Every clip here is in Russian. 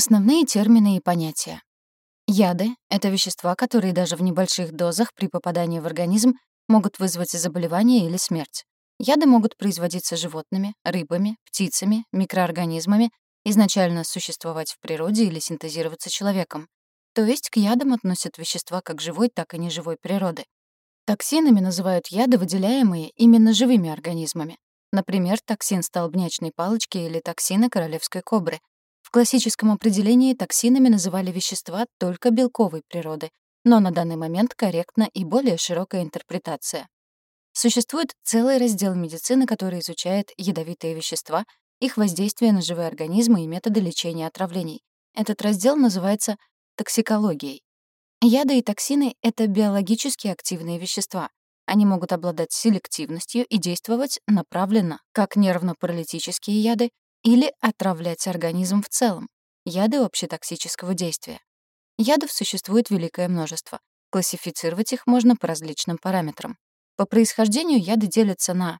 Основные термины и понятия. Яды — это вещества, которые даже в небольших дозах при попадании в организм могут вызвать заболевание или смерть. Яды могут производиться животными, рыбами, птицами, микроорганизмами, изначально существовать в природе или синтезироваться человеком. То есть к ядам относят вещества как живой, так и неживой природы. Токсинами называют яды, выделяемые именно живыми организмами. Например, токсин столбнячной палочки или токсины королевской кобры. В классическом определении токсинами называли вещества только белковой природы, но на данный момент корректна и более широкая интерпретация. Существует целый раздел медицины, который изучает ядовитые вещества, их воздействие на живые организмы и методы лечения отравлений. Этот раздел называется токсикологией. Яды и токсины — это биологически активные вещества. Они могут обладать селективностью и действовать направленно, как нервно-паралитические яды, или отравлять организм в целом. Яды общетоксического действия. Ядов существует великое множество. Классифицировать их можно по различным параметрам. По происхождению яды делятся на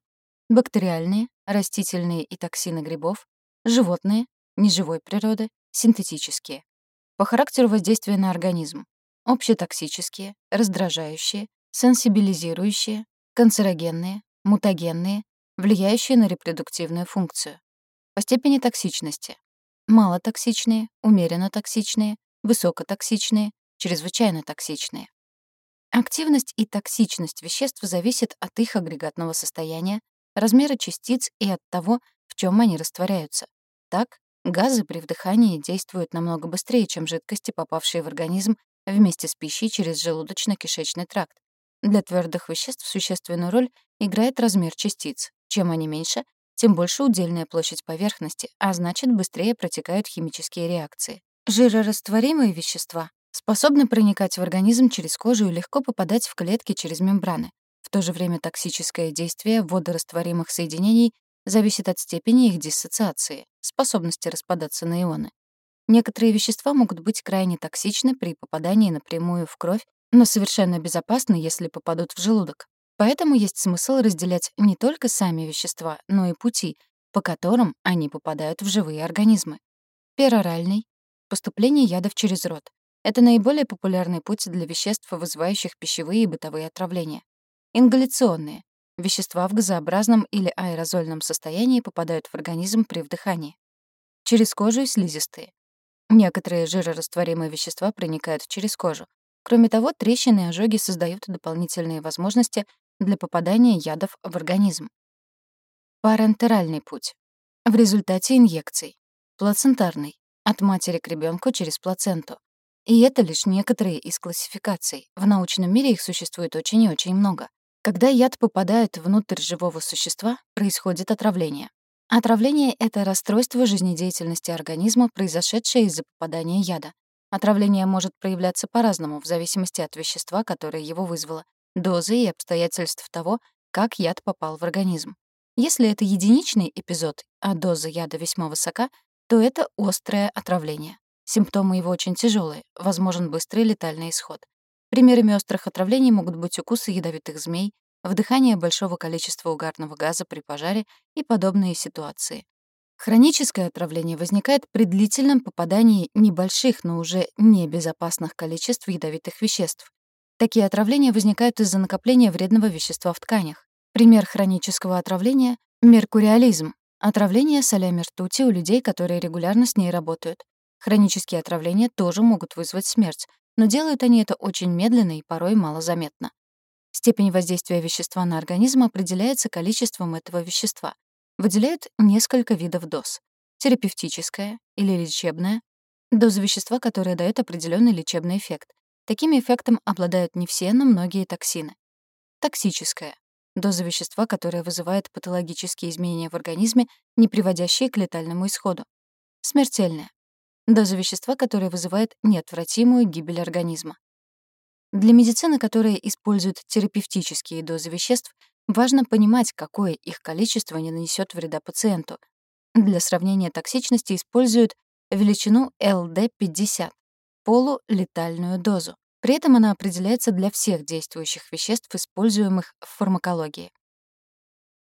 бактериальные, растительные и токсины грибов, животные, неживой природы, синтетические. По характеру воздействия на организм общетоксические, раздражающие, сенсибилизирующие, канцерогенные, мутагенные, влияющие на репродуктивную функцию. По степени токсичности. Малотоксичные, умеренно токсичные, высокотоксичные, чрезвычайно токсичные. Активность и токсичность веществ зависят от их агрегатного состояния, размера частиц и от того, в чем они растворяются. Так, газы при вдыхании действуют намного быстрее, чем жидкости, попавшие в организм вместе с пищей через желудочно-кишечный тракт. Для твердых веществ существенную роль играет размер частиц. Чем они меньше, тем больше удельная площадь поверхности, а значит, быстрее протекают химические реакции. Жирорастворимые вещества способны проникать в организм через кожу и легко попадать в клетки через мембраны. В то же время токсическое действие водорастворимых соединений зависит от степени их диссоциации, способности распадаться на ионы. Некоторые вещества могут быть крайне токсичны при попадании напрямую в кровь, но совершенно безопасны, если попадут в желудок. Поэтому есть смысл разделять не только сами вещества, но и пути, по которым они попадают в живые организмы. Пероральный — поступление ядов через рот. Это наиболее популярный путь для веществ, вызывающих пищевые и бытовые отравления. Ингаляционные — вещества в газообразном или аэрозольном состоянии попадают в организм при вдыхании. Через кожу и слизистые. Некоторые жирорастворимые вещества проникают через кожу. Кроме того, трещины и ожоги создают дополнительные возможности для попадания ядов в организм. Парентеральный путь. В результате инъекций. Плацентарный. От матери к ребенку через плаценту. И это лишь некоторые из классификаций. В научном мире их существует очень и очень много. Когда яд попадает внутрь живого существа, происходит отравление. Отравление — это расстройство жизнедеятельности организма, произошедшее из-за попадания яда. Отравление может проявляться по-разному в зависимости от вещества, которое его вызвало, дозы и обстоятельств того, как яд попал в организм. Если это единичный эпизод, а доза яда весьма высока, то это острое отравление. Симптомы его очень тяжелые, возможен быстрый летальный исход. Примерами острых отравлений могут быть укусы ядовитых змей, вдыхание большого количества угарного газа при пожаре и подобные ситуации. Хроническое отравление возникает при длительном попадании небольших, но уже небезопасных количеств ядовитых веществ. Такие отравления возникают из-за накопления вредного вещества в тканях. Пример хронического отравления — меркуриализм, отравление солями ртути у людей, которые регулярно с ней работают. Хронические отравления тоже могут вызвать смерть, но делают они это очень медленно и порой малозаметно. Степень воздействия вещества на организм определяется количеством этого вещества. Выделяют несколько видов доз. Терапевтическая или лечебная. Доза вещества, которая дает определенный лечебный эффект. Таким эффектом обладают не все, но многие токсины. Токсическая. Доза вещества, которая вызывает патологические изменения в организме, не приводящие к летальному исходу. Смертельная. Доза вещества, которая вызывает неотвратимую гибель организма. Для медицины, которая использует терапевтические дозы веществ, важно понимать, какое их количество не нанесет вреда пациенту. Для сравнения токсичности используют величину LD50 — полулетальную дозу. При этом она определяется для всех действующих веществ, используемых в фармакологии.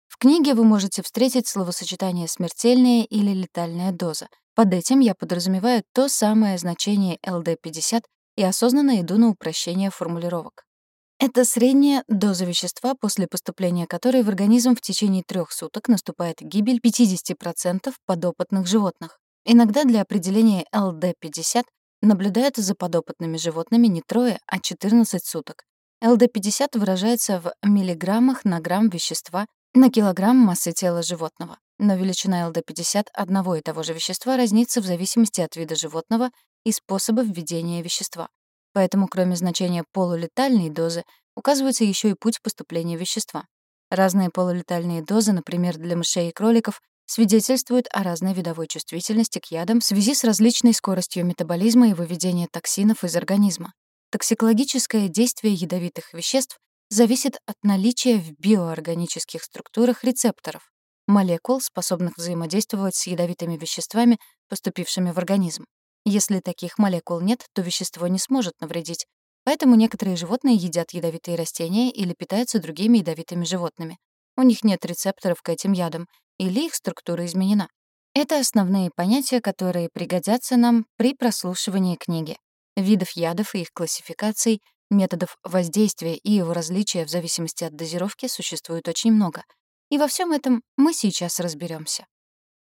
В книге вы можете встретить словосочетание «смертельная» или «летальная доза». Под этим я подразумеваю то самое значение ЛД-50 и осознанно иду на упрощение формулировок. Это средняя доза вещества, после поступления которой в организм в течение трех суток наступает гибель 50% подопытных животных. Иногда для определения ЛД-50 наблюдают за подопытными животными не трое, а 14 суток. ЛД-50 выражается в миллиграммах на грамм вещества на килограмм массы тела животного. Но величина ЛД-50 одного и того же вещества разнится в зависимости от вида животного и способа введения вещества. Поэтому кроме значения полулетальной дозы указывается еще и путь поступления вещества. Разные полулетальные дозы, например, для мышей и кроликов, свидетельствуют о разной видовой чувствительности к ядам в связи с различной скоростью метаболизма и выведения токсинов из организма. Токсикологическое действие ядовитых веществ зависит от наличия в биоорганических структурах рецепторов, молекул, способных взаимодействовать с ядовитыми веществами, поступившими в организм. Если таких молекул нет, то вещество не сможет навредить. Поэтому некоторые животные едят ядовитые растения или питаются другими ядовитыми животными. У них нет рецепторов к этим ядам, или их структура изменена. Это основные понятия, которые пригодятся нам при прослушивании книги. Видов ядов и их классификаций, методов воздействия и его различия в зависимости от дозировки существует очень много. И во всем этом мы сейчас разберемся.